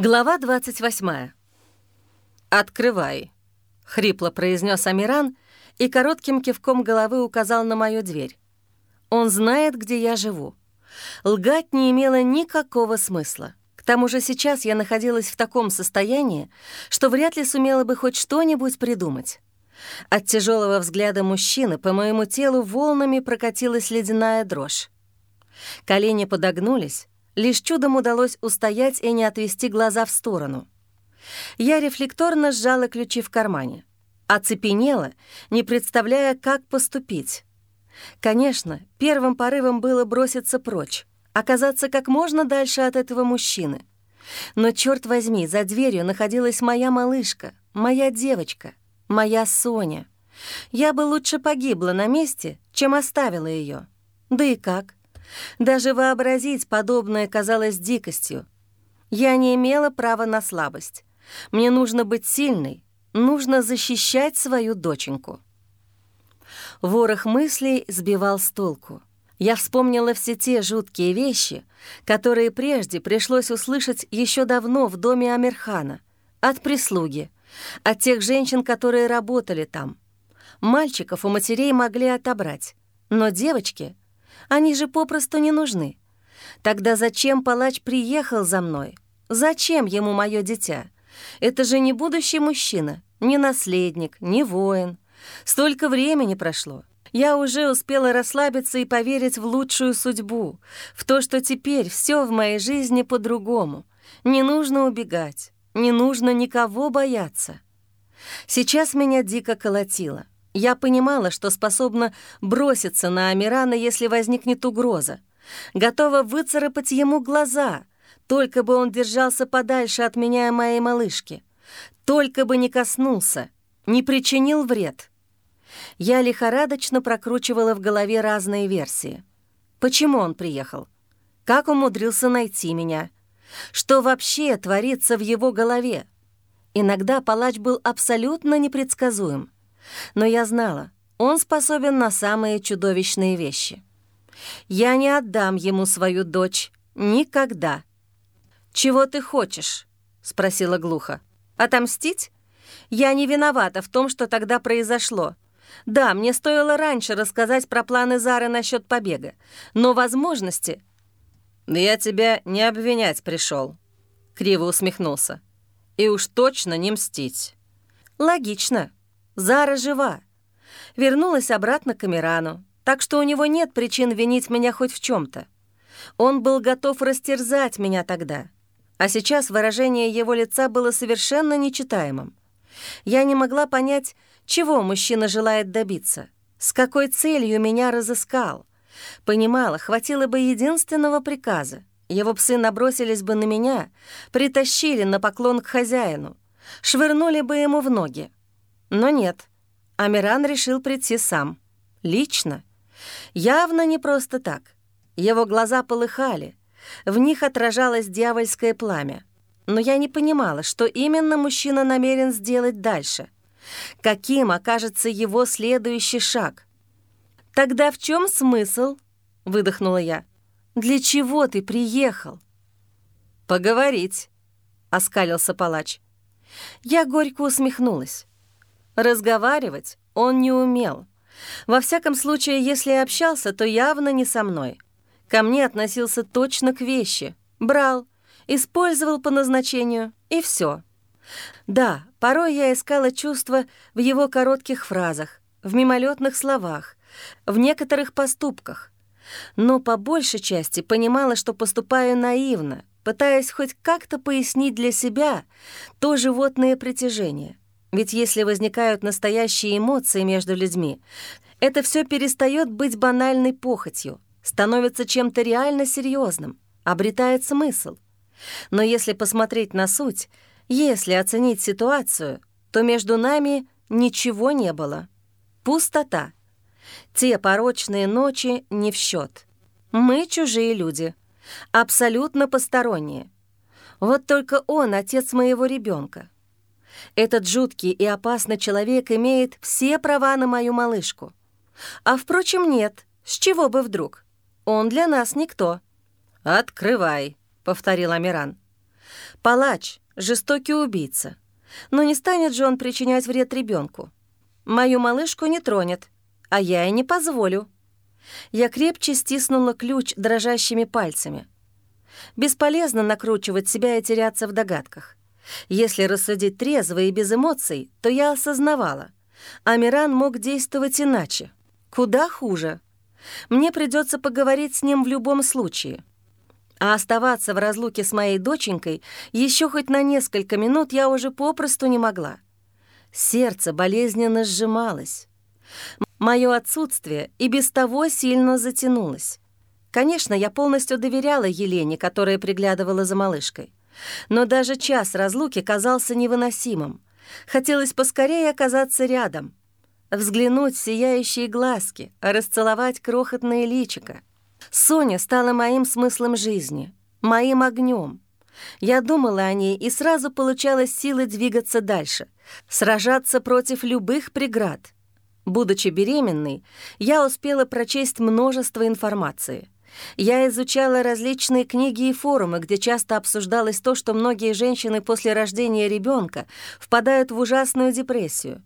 Глава 28. «Открывай», — хрипло произнес Амиран и коротким кивком головы указал на мою дверь. Он знает, где я живу. Лгать не имело никакого смысла. К тому же сейчас я находилась в таком состоянии, что вряд ли сумела бы хоть что-нибудь придумать. От тяжелого взгляда мужчины по моему телу волнами прокатилась ледяная дрожь. Колени подогнулись, Лишь чудом удалось устоять и не отвести глаза в сторону. Я рефлекторно сжала ключи в кармане. Оцепенела, не представляя, как поступить. Конечно, первым порывом было броситься прочь, оказаться как можно дальше от этого мужчины. Но, черт возьми, за дверью находилась моя малышка, моя девочка, моя Соня. Я бы лучше погибла на месте, чем оставила ее. Да и как? Даже вообразить подобное казалось дикостью. Я не имела права на слабость. Мне нужно быть сильной, нужно защищать свою доченьку. Ворох мыслей сбивал с толку. Я вспомнила все те жуткие вещи, которые прежде пришлось услышать еще давно в доме Амирхана, от прислуги, от тех женщин, которые работали там. Мальчиков у матерей могли отобрать, но девочки — они же попросту не нужны. Тогда зачем палач приехал за мной? Зачем ему мое дитя? Это же не будущий мужчина, не наследник, не воин. Столько времени прошло. Я уже успела расслабиться и поверить в лучшую судьбу, в то, что теперь все в моей жизни по-другому. Не нужно убегать, не нужно никого бояться. Сейчас меня дико колотило. Я понимала, что способна броситься на Амирана, если возникнет угроза. Готова выцарапать ему глаза, только бы он держался подальше от меня и моей малышки. Только бы не коснулся, не причинил вред. Я лихорадочно прокручивала в голове разные версии. Почему он приехал? Как умудрился найти меня? Что вообще творится в его голове? Иногда палач был абсолютно непредсказуем — но я знала, он способен на самые чудовищные вещи. Я не отдам ему свою дочь никогда. «Чего ты хочешь?» — спросила глухо. «Отомстить? Я не виновата в том, что тогда произошло. Да, мне стоило раньше рассказать про планы Зары насчет побега, но возможности...» «Я тебя не обвинять пришел, криво усмехнулся. «И уж точно не мстить». «Логично», Зара жива. Вернулась обратно к Амирану, так что у него нет причин винить меня хоть в чем то Он был готов растерзать меня тогда, а сейчас выражение его лица было совершенно нечитаемым. Я не могла понять, чего мужчина желает добиться, с какой целью меня разыскал. Понимала, хватило бы единственного приказа. Его псы набросились бы на меня, притащили на поклон к хозяину, швырнули бы ему в ноги. Но нет, Амиран решил прийти сам. Лично. Явно не просто так. Его глаза полыхали. В них отражалось дьявольское пламя. Но я не понимала, что именно мужчина намерен сделать дальше. Каким окажется его следующий шаг? «Тогда в чем смысл?» — выдохнула я. «Для чего ты приехал?» «Поговорить», — оскалился палач. Я горько усмехнулась. Разговаривать он не умел. Во всяком случае, если общался, то явно не со мной. Ко мне относился точно к вещи. Брал, использовал по назначению, и все. Да, порой я искала чувства в его коротких фразах, в мимолетных словах, в некоторых поступках. Но по большей части понимала, что поступаю наивно, пытаясь хоть как-то пояснить для себя то животное притяжение — ведь если возникают настоящие эмоции между людьми, это все перестает быть банальной похотью, становится чем-то реально серьезным, обретает смысл. Но если посмотреть на суть, если оценить ситуацию, то между нами ничего не было. Пустота. Те порочные ночи не в счет. Мы чужие люди, абсолютно посторонние. Вот только он отец моего ребенка. Этот жуткий и опасный человек имеет все права на мою малышку. А, впрочем, нет. С чего бы вдруг? Он для нас никто. «Открывай», — повторил Амиран. Палач, жестокий убийца. Но не станет же он причинять вред ребенку. Мою малышку не тронет, а я и не позволю. Я крепче стиснула ключ дрожащими пальцами. Бесполезно накручивать себя и теряться в догадках. Если рассудить трезво и без эмоций, то я осознавала. Амиран мог действовать иначе. Куда хуже. Мне придется поговорить с ним в любом случае. А оставаться в разлуке с моей доченькой еще хоть на несколько минут я уже попросту не могла. Сердце болезненно сжималось. Мое отсутствие и без того сильно затянулось. Конечно, я полностью доверяла Елене, которая приглядывала за малышкой. Но даже час разлуки казался невыносимым. Хотелось поскорее оказаться рядом, взглянуть в сияющие глазки, расцеловать крохотное личико. Соня стала моим смыслом жизни, моим огнем. Я думала о ней и сразу получала силы двигаться дальше, сражаться против любых преград — Будучи беременной, я успела прочесть множество информации. Я изучала различные книги и форумы, где часто обсуждалось то, что многие женщины после рождения ребенка впадают в ужасную депрессию,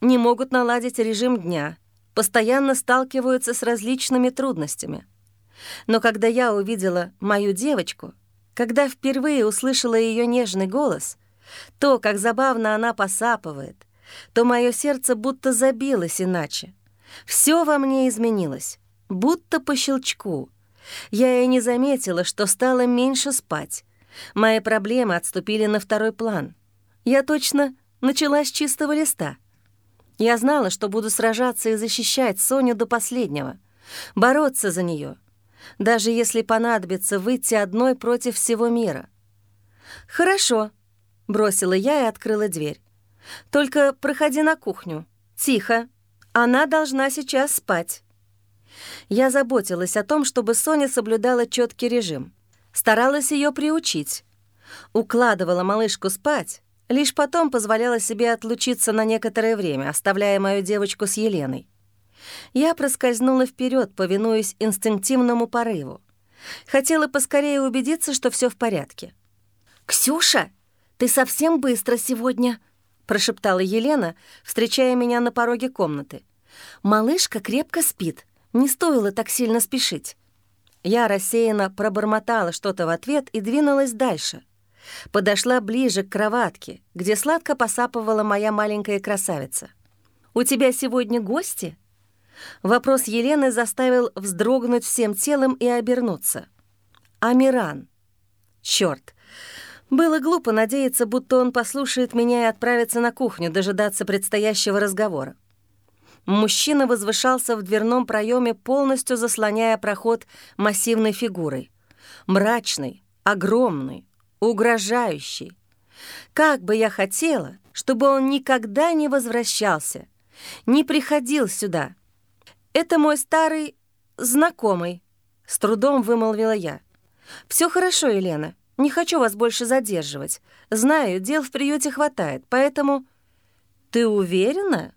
не могут наладить режим дня, постоянно сталкиваются с различными трудностями. Но когда я увидела мою девочку, когда впервые услышала ее нежный голос, то, как забавно она посапывает — то мое сердце будто забилось иначе. Все во мне изменилось, будто по щелчку. Я и не заметила, что стало меньше спать. Мои проблемы отступили на второй план. Я точно начала с чистого листа. Я знала, что буду сражаться и защищать Соню до последнего, бороться за нее, даже если понадобится выйти одной против всего мира. «Хорошо», — бросила я и открыла дверь. Только проходи на кухню. Тихо. Она должна сейчас спать». Я заботилась о том, чтобы Соня соблюдала четкий режим. Старалась ее приучить. Укладывала малышку спать, лишь потом позволяла себе отлучиться на некоторое время, оставляя мою девочку с Еленой. Я проскользнула вперед, повинуясь инстинктивному порыву. Хотела поскорее убедиться, что все в порядке. «Ксюша, ты совсем быстро сегодня!» — прошептала Елена, встречая меня на пороге комнаты. «Малышка крепко спит. Не стоило так сильно спешить». Я рассеянно пробормотала что-то в ответ и двинулась дальше. Подошла ближе к кроватке, где сладко посапывала моя маленькая красавица. «У тебя сегодня гости?» Вопрос Елены заставил вздрогнуть всем телом и обернуться. «Амиран». «Чёрт, было глупо надеяться, будто он послушает меня и отправится на кухню дожидаться предстоящего разговора. Мужчина возвышался в дверном проеме, полностью заслоняя проход массивной фигурой. Мрачный, огромный, угрожающий. Как бы я хотела, чтобы он никогда не возвращался, не приходил сюда. Это мой старый знакомый, с трудом вымолвила я. Все хорошо, Елена. Не хочу вас больше задерживать. Знаю, дел в приюте хватает, поэтому...» «Ты уверена?»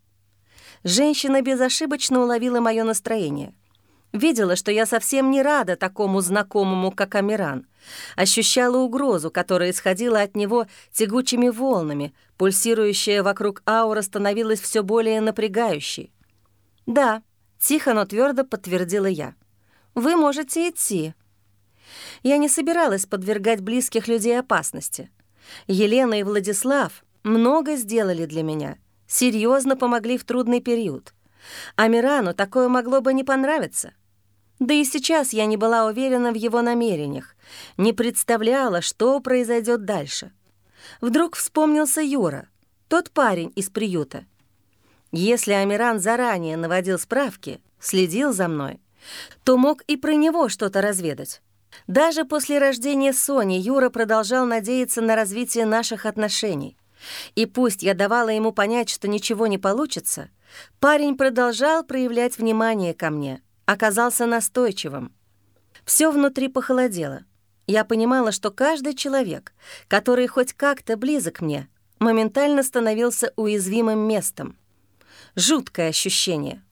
Женщина безошибочно уловила мое настроение. Видела, что я совсем не рада такому знакомому, как Амиран. Ощущала угрозу, которая исходила от него тягучими волнами, пульсирующая вокруг аура становилась все более напрягающей. «Да», — тихо, но твердо подтвердила я. «Вы можете идти». Я не собиралась подвергать близких людей опасности. Елена и Владислав много сделали для меня, серьезно помогли в трудный период. Амирану такое могло бы не понравиться. Да и сейчас я не была уверена в его намерениях, не представляла, что произойдет дальше. Вдруг вспомнился Юра, тот парень из приюта. Если Амиран заранее наводил справки, следил за мной, то мог и про него что-то разведать. Даже после рождения Сони Юра продолжал надеяться на развитие наших отношений. И пусть я давала ему понять, что ничего не получится, парень продолжал проявлять внимание ко мне, оказался настойчивым. Все внутри похолодело. Я понимала, что каждый человек, который хоть как-то близок мне, моментально становился уязвимым местом. Жуткое ощущение.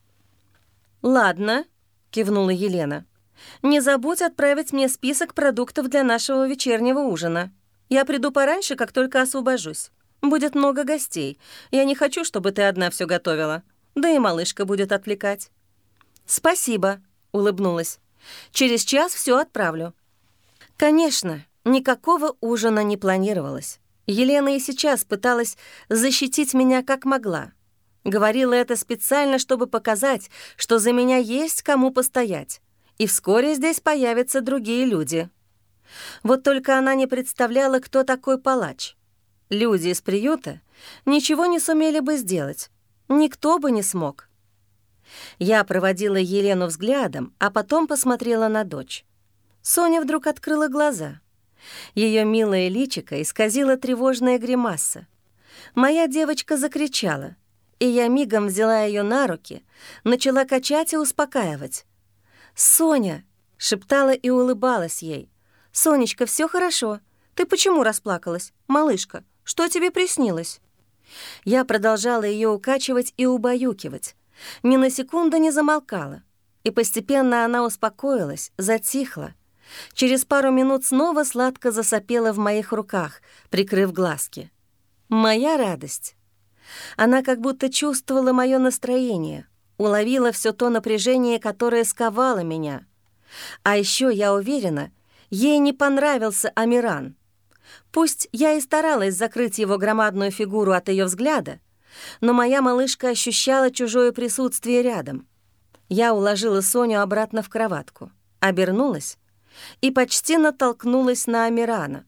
«Ладно», — кивнула Елена, — не забудь отправить мне список продуктов для нашего вечернего ужина. Я приду пораньше, как только освобожусь. Будет много гостей. Я не хочу, чтобы ты одна все готовила. Да и малышка будет отвлекать». «Спасибо», — улыбнулась. «Через час все отправлю». Конечно, никакого ужина не планировалось. Елена и сейчас пыталась защитить меня как могла. Говорила это специально, чтобы показать, что за меня есть кому постоять. И вскоре здесь появятся другие люди. Вот только она не представляла, кто такой палач. Люди из приюта ничего не сумели бы сделать. Никто бы не смог. Я проводила Елену взглядом, а потом посмотрела на дочь. Соня вдруг открыла глаза. Ее милое личико исказила тревожная гримаса. Моя девочка закричала, и я мигом взяла ее на руки, начала качать и успокаивать. «Соня!» — шептала и улыбалась ей. «Сонечка, все хорошо. Ты почему расплакалась? Малышка, что тебе приснилось?» Я продолжала ее укачивать и убаюкивать. Ни на секунду не замолкала. И постепенно она успокоилась, затихла. Через пару минут снова сладко засопела в моих руках, прикрыв глазки. Моя радость. Она как будто чувствовала мое настроение, уловила все то напряжение, которое сковало меня. А еще я уверена, ей не понравился Амиран — Пусть я и старалась закрыть его громадную фигуру от ее взгляда, но моя малышка ощущала чужое присутствие рядом. Я уложила Соню обратно в кроватку, обернулась и почти натолкнулась на Амирана.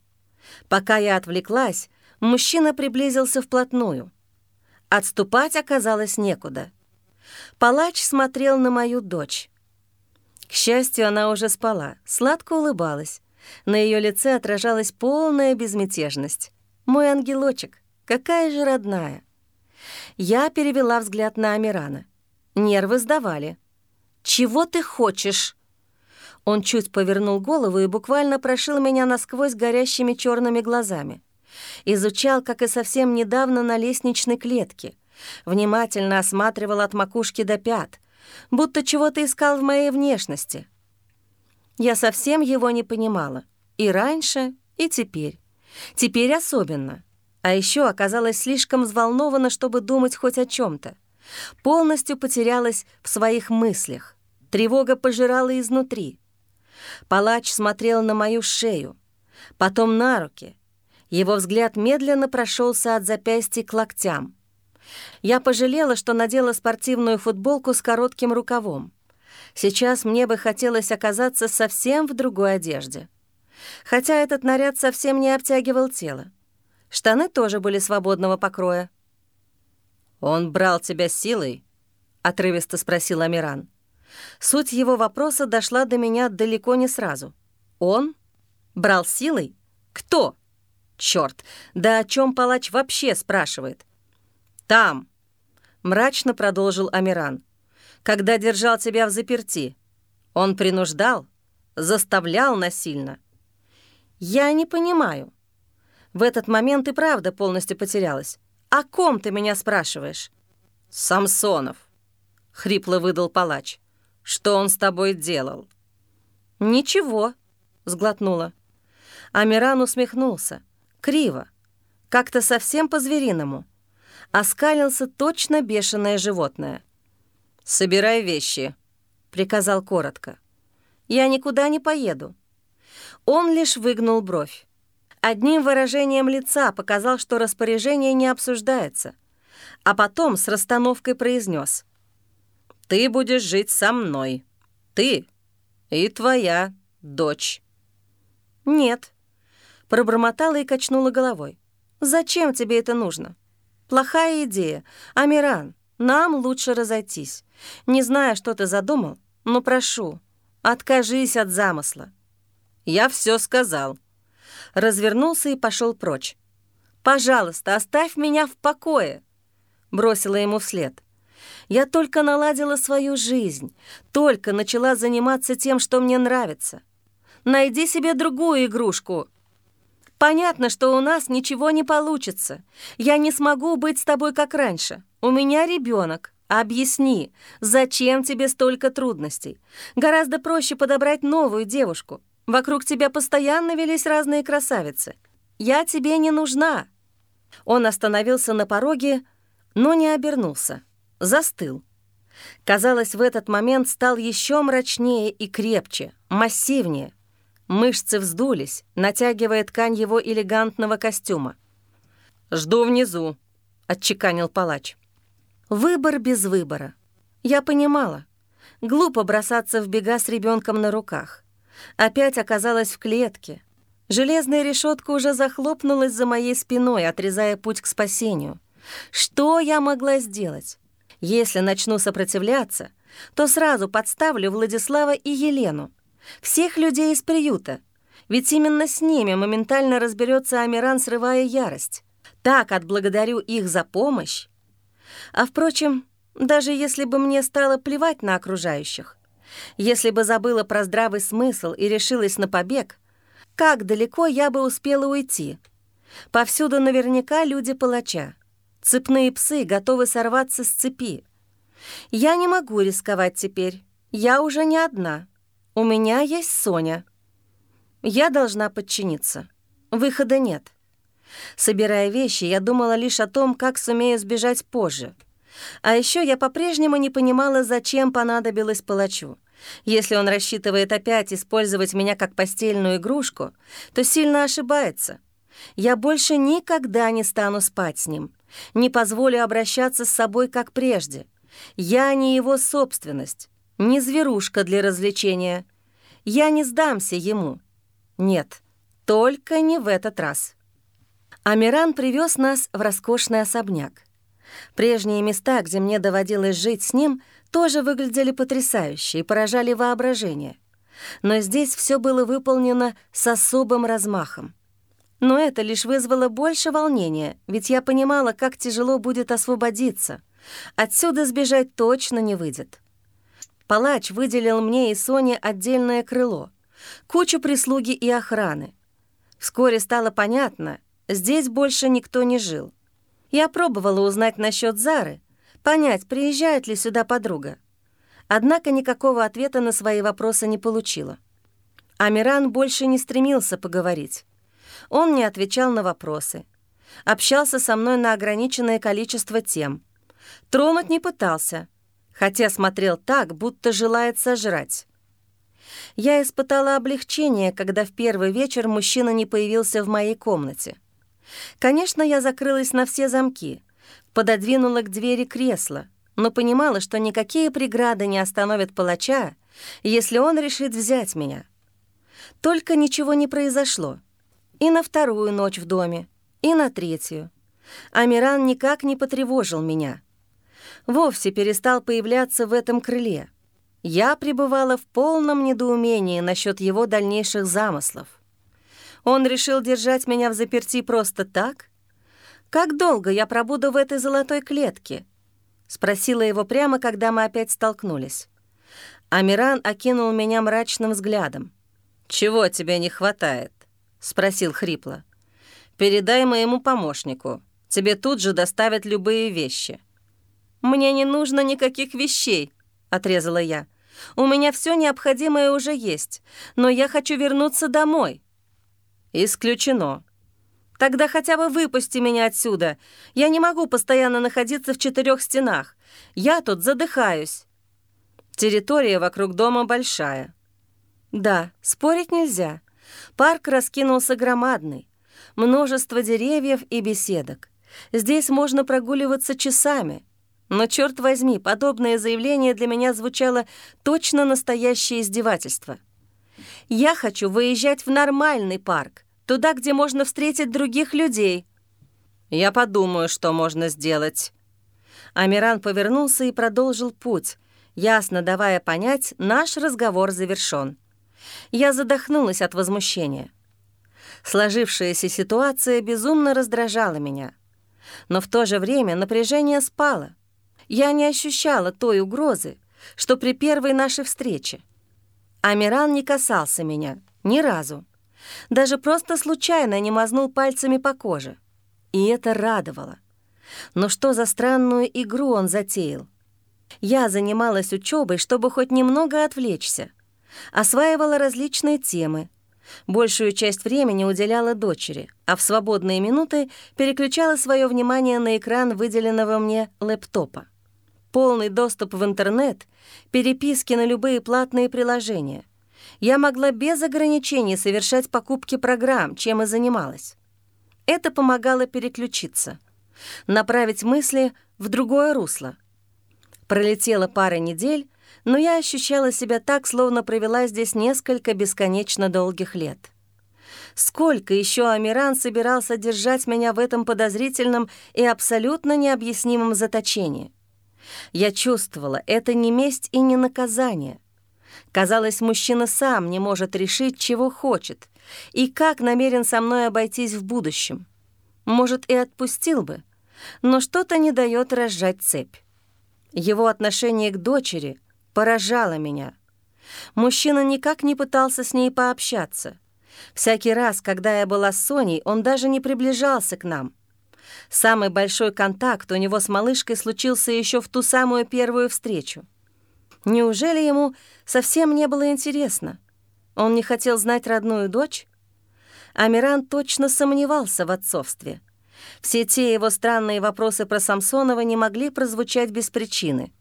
Пока я отвлеклась, мужчина приблизился вплотную. Отступать оказалось некуда. Палач смотрел на мою дочь. К счастью, она уже спала, сладко улыбалась, на ее лице отражалась полная безмятежность. «Мой ангелочек, какая же родная!» Я перевела взгляд на Амирана. Нервы сдавали. «Чего ты хочешь?» Он чуть повернул голову и буквально прошил меня насквозь горящими черными глазами. Изучал, как и совсем недавно на лестничной клетке. Внимательно осматривал от макушки до пят, будто чего-то искал в моей внешности — я совсем его не понимала. И раньше, и теперь. Теперь особенно. А еще оказалась слишком взволнована, чтобы думать хоть о чем то Полностью потерялась в своих мыслях. Тревога пожирала изнутри. Палач смотрел на мою шею, потом на руки. Его взгляд медленно прошелся от запястья к локтям. Я пожалела, что надела спортивную футболку с коротким рукавом. Сейчас мне бы хотелось оказаться совсем в другой одежде. Хотя этот наряд совсем не обтягивал тело. Штаны тоже были свободного покроя. «Он брал тебя силой?» — отрывисто спросил Амиран. Суть его вопроса дошла до меня далеко не сразу. «Он? Брал силой? Кто?» «Чёрт, да о чем палач вообще спрашивает?» «Там», — мрачно продолжил Амиран когда держал тебя в заперти? Он принуждал? Заставлял насильно? Я не понимаю. В этот момент и правда полностью потерялась. О ком ты меня спрашиваешь? Самсонов, — хрипло выдал палач. Что он с тобой делал? Ничего, — сглотнула. Амиран усмехнулся. Криво. Как-то совсем по-звериному. Оскалился точно бешеное животное. «Собирай вещи», — приказал коротко. «Я никуда не поеду». Он лишь выгнул бровь. Одним выражением лица показал, что распоряжение не обсуждается, а потом с расстановкой произнес: «Ты будешь жить со мной. Ты и твоя дочь». «Нет», — пробормотала и качнула головой. «Зачем тебе это нужно? Плохая идея. Амиран, нам лучше разойтись. Не знаю, что ты задумал, но прошу, откажись от замысла». «Я все сказал». Развернулся и пошел прочь. «Пожалуйста, оставь меня в покое», — бросила ему вслед. «Я только наладила свою жизнь, только начала заниматься тем, что мне нравится. Найди себе другую игрушку». Понятно, что у нас ничего не получится. Я не смогу быть с тобой как раньше. У меня ребенок. Объясни, зачем тебе столько трудностей? Гораздо проще подобрать новую девушку. Вокруг тебя постоянно велись разные красавицы. я тебе не нужна!» Он остановился на пороге, но не обернулся, застыл. Казалось, в этот момент стал еще мрачнее и крепче, массивнее. Мышцы вздулись, натягивая ткань его элегантного костюма. «Жду внизу», — отчеканил палач. Выбор без выбора. Я понимала. Глупо бросаться в бега с ребенком на руках. Опять оказалась в клетке. Железная решетка уже захлопнулась за моей спиной, отрезая путь к спасению. Что я могла сделать? Если начну сопротивляться, то сразу подставлю Владислава и Елену, всех людей из приюта, ведь именно с ними моментально разберется Амиран, срывая ярость. Так отблагодарю их за помощь. А впрочем, даже если бы мне стало плевать на окружающих, если бы забыла про здравый смысл и решилась на побег, как далеко я бы успела уйти? Повсюду наверняка люди палача. Цепные псы готовы сорваться с цепи. Я не могу рисковать теперь. Я уже не одна. У меня есть Соня. Я должна подчиниться. Выхода нет. Собирая вещи, я думала лишь о том, как сумею сбежать позже. А еще я по-прежнему не понимала, зачем понадобилось палачу. Если он рассчитывает опять использовать меня как постельную игрушку, то сильно ошибается. Я больше никогда не стану спать с ним, не позволю обращаться с собой, как прежде. Я не его собственность, не зверушка для развлечения. Я не сдамся ему. Нет, только не в этот раз. Амиран привез нас в роскошный особняк. Прежние места, где мне доводилось жить с ним, тоже выглядели потрясающе и поражали воображение. Но здесь все было выполнено с особым размахом. Но это лишь вызвало больше волнения, ведь я понимала, как тяжело будет освободиться. Отсюда сбежать точно не выйдет. Палач выделил мне и Соне отдельное крыло, кучу прислуги и охраны. Вскоре стало понятно, здесь больше никто не жил. Я пробовала узнать насчет Зары, понять, приезжает ли сюда подруга. Однако никакого ответа на свои вопросы не получила. Амиран больше не стремился поговорить. Он не отвечал на вопросы. Общался со мной на ограниченное количество тем. Тронуть не пытался, хотя смотрел так, будто желает сожрать. Я испытала облегчение, когда в первый вечер мужчина не появился в моей комнате. Конечно, я закрылась на все замки, пододвинула к двери кресло, но понимала, что никакие преграды не остановят палача, если он решит взять меня. Только ничего не произошло. И на вторую ночь в доме, и на третью. Амиран никак не потревожил меня. Вовсе перестал появляться в этом крыле. Я пребывала в полном недоумении насчет его дальнейших замыслов. Он решил держать меня в заперти просто так? Как долго я пробуду в этой золотой клетке? Спросила его прямо, когда мы опять столкнулись. Амиран окинул меня мрачным взглядом. «Чего тебе не хватает?» — спросил хрипло. «Передай моему помощнику. Тебе тут же доставят любые вещи». «Мне не нужно никаких вещей», — отрезала я. «У меня все необходимое уже есть, но я хочу вернуться домой». «Исключено». «Тогда хотя бы выпусти меня отсюда. Я не могу постоянно находиться в четырех стенах. Я тут задыхаюсь». Территория вокруг дома большая. Да, спорить нельзя. Парк раскинулся громадный. Множество деревьев и беседок. Здесь можно прогуливаться часами. Но, черт возьми, подобное заявление для меня звучало точно настоящее издевательство. Я хочу выезжать в нормальный парк, Туда, где можно встретить других людей». «Я подумаю, что можно сделать». Амиран повернулся и продолжил путь, ясно давая понять, наш разговор завершён. Я задохнулась от возмущения. Сложившаяся ситуация безумно раздражала меня. Но в то же время напряжение спало. Я не ощущала той угрозы, что при первой нашей встрече. Амиран не касался меня ни разу. Даже просто случайно не мазнул пальцами по коже. И это радовало. Но что за странную игру он затеял? Я занималась учебой, чтобы хоть немного отвлечься. Осваивала различные темы. Большую часть времени уделяла дочери, а в свободные минуты переключала свое внимание на экран выделенного мне лэптопа. Полный доступ в интернет, переписки на любые платные приложения. Я могла без ограничений совершать покупки программ, чем и занималась. Это помогало переключиться, направить мысли в другое русло. Пролетела пара недель, но я ощущала себя так, словно провела здесь несколько бесконечно долгих лет. Сколько еще Амиран собирался держать меня в этом подозрительном и абсолютно необъяснимом заточении? Я чувствовала, это не месть и не наказание. Казалось, мужчина сам не может решить, чего хочет, и как намерен со мной обойтись в будущем. Может, и отпустил бы, но что-то не дает разжать цепь. Его отношение к дочери поражало меня. Мужчина никак не пытался с ней пообщаться. Всякий раз, когда я была с Соней, он даже не приближался к нам. Самый большой контакт у него с малышкой случился еще в ту самую первую встречу. Неужели ему совсем не было интересно? Он не хотел знать родную дочь? Амиран точно сомневался в отцовстве. Все те его странные вопросы про Самсонова не могли прозвучать без причины.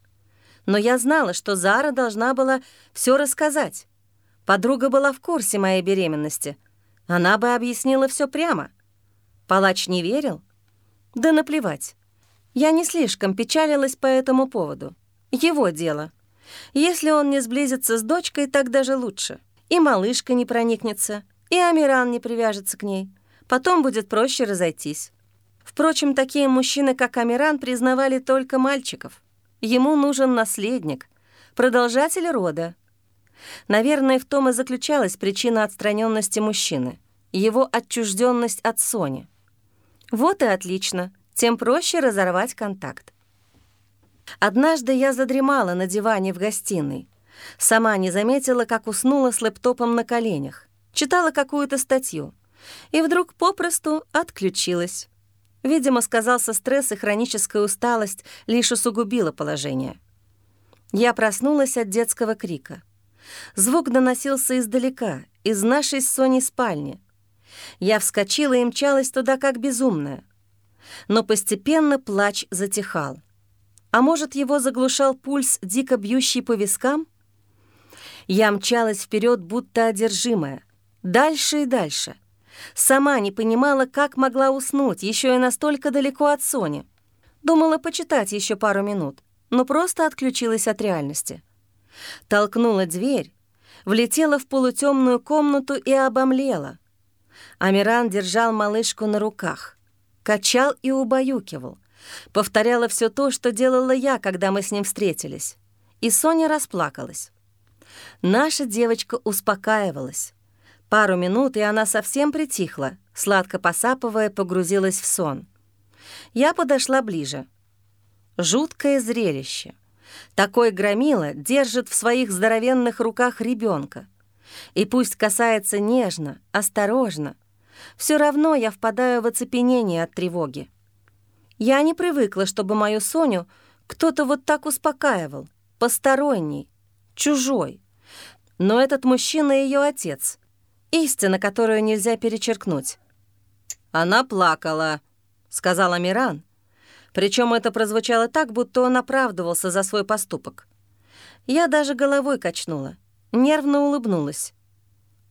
Но я знала, что Зара должна была все рассказать. Подруга была в курсе моей беременности. Она бы объяснила все прямо. Палач не верил? Да наплевать. Я не слишком печалилась по этому поводу. Его дело. Если он не сблизится с дочкой, так даже лучше. И малышка не проникнется, и Амиран не привяжется к ней. Потом будет проще разойтись. Впрочем, такие мужчины, как Амиран, признавали только мальчиков. Ему нужен наследник, продолжатель рода. Наверное, в том и заключалась причина отстраненности мужчины, его отчужденность от Сони. Вот и отлично, тем проще разорвать контакт. Однажды я задремала на диване в гостиной. Сама не заметила, как уснула с лэптопом на коленях. Читала какую-то статью. И вдруг попросту отключилась. Видимо, сказался стресс и хроническая усталость лишь усугубила положение. Я проснулась от детского крика. Звук доносился издалека, из нашей с Соней спальни. Я вскочила и мчалась туда как безумная. Но постепенно плач затихал. А может, его заглушал пульс, дико бьющий по вискам? Я мчалась вперед, будто одержимая. Дальше и дальше. Сама не понимала, как могла уснуть, еще и настолько далеко от Сони. Думала почитать еще пару минут, но просто отключилась от реальности. Толкнула дверь, влетела в полутемную комнату и обомлела. Амиран держал малышку на руках, качал и убаюкивал. Повторяла все то, что делала я, когда мы с ним встретились. И Соня расплакалась. Наша девочка успокаивалась. Пару минут, и она совсем притихла, сладко посапывая, погрузилась в сон. Я подошла ближе. Жуткое зрелище. Такой громила держит в своих здоровенных руках ребенка. И пусть касается нежно, осторожно, все равно я впадаю в оцепенение от тревоги. Я не привыкла, чтобы мою Соню кто-то вот так успокаивал, посторонний, чужой. Но этот мужчина — ее отец — Истина, которую нельзя перечеркнуть. «Она плакала», — сказала Миран. Причем это прозвучало так, будто он оправдывался за свой поступок. Я даже головой качнула, нервно улыбнулась.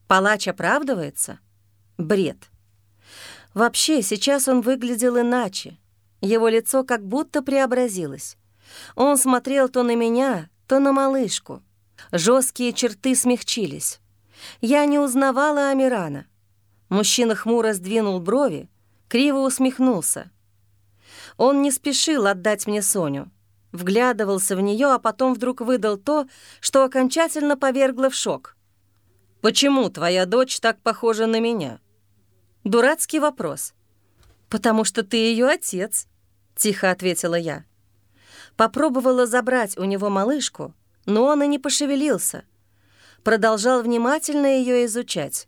Палач оправдывается? Бред. Вообще, сейчас он выглядел иначе. Его лицо как будто преобразилось. Он смотрел то на меня, то на малышку. Жесткие черты смягчились. Я не узнавала Амирана. Мужчина хмуро сдвинул брови, криво усмехнулся. Он не спешил отдать мне Соню. Вглядывался в нее, а потом вдруг выдал то, что окончательно повергло в шок. «Почему твоя дочь так похожа на меня?» Дурацкий вопрос. «Потому что ты ее отец», — тихо ответила я. Попробовала забрать у него малышку, но он и не пошевелился — продолжал внимательно ее изучать.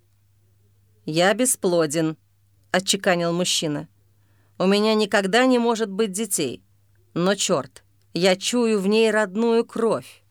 «Я бесплоден», — отчеканил мужчина. «У меня никогда не может быть детей. Но черт, я чую в ней родную кровь.